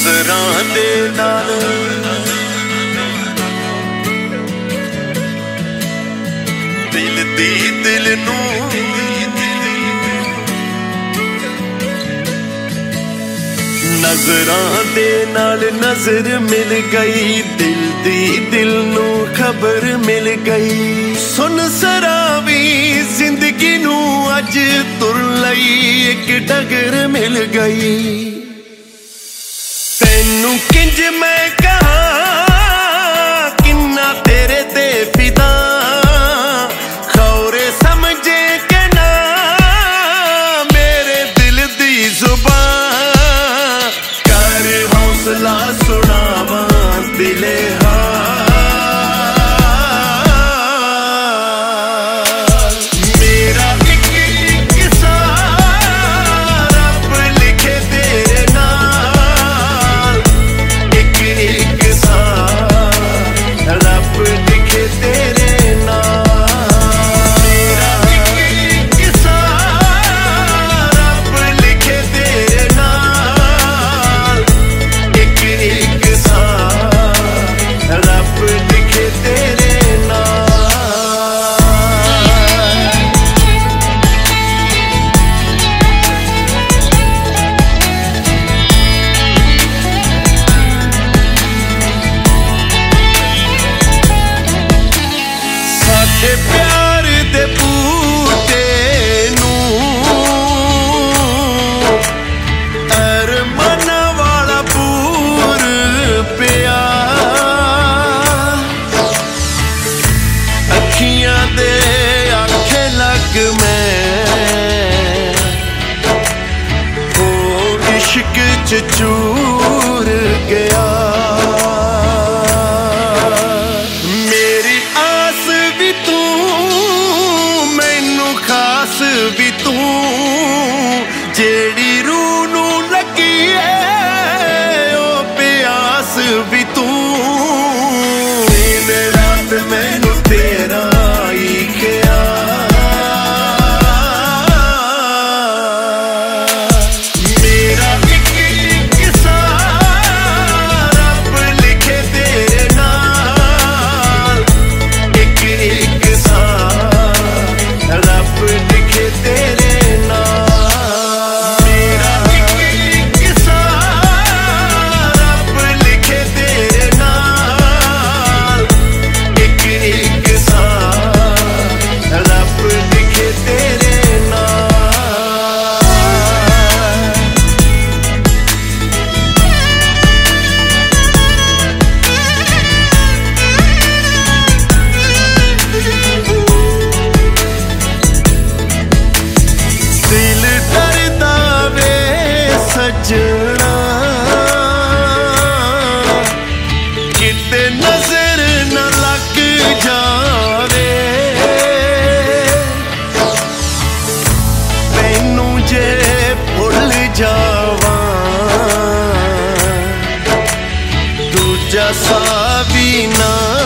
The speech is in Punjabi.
ਨਜ਼ਰਾਂ ਦੇ ਨਾਲ। ਦਿਲ ਦੀ ਦਿਲ ਨੂੰ ਨਜ਼ਰਾਂ ਦੇ ਨਾਲ ਨਜ਼ਰ ਮਿਲ ਗਈ। ਦਿਲ ਦੀ ਦਿਲ ਨੂੰ ਖਬਰ ਮਿਲ ਗਈ। ਸੁਣ ਸਰਾਵੀ ਜ਼ਿੰਦਗੀ ਨੂੰ ਅੱਜ ਤੁਰ ਲਈ। ਇੱਕ ਡਗਰ ਮਿਲ ਗਈ। ਤੈਨੂੰ ਕਿੰਜ ਮੈਂ ਕਹਾਂ? ਇਸ਼ਕ ਚੂਰ ਗਿਆ। ਮੇਰੀ ਆਸ ਵੀ ਤੂੰ, ਮੈਨੂੰ ਖਾਸ ਵੀ ਤੂੰ। ਜਿਹੜੀ ਰੂਹ ਨੂੰ ਲੱਗੀ ਏ, ਉਹ ਪਿਆਸ ਵੀ ਤੂੰ। ਦਿਨ ਰਾਤ ਮੈਨੂੰ ਤੇਰਾ sabe não.